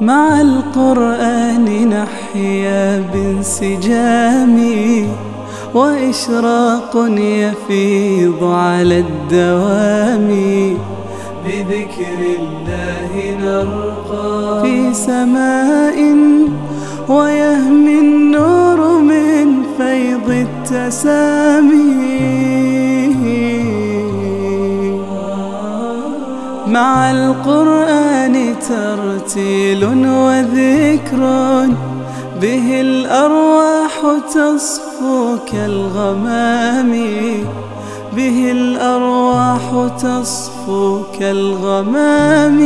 مع القرآن نحيا بانسجام وإشراق يفيض على الدوام. بذكر الله نرقى في سماء ويهمي النور من فيض التسامي. مع القرآن ترتيل وذكر به الأرواح تصفو كالغمام به الأرواح تصفو كالغمام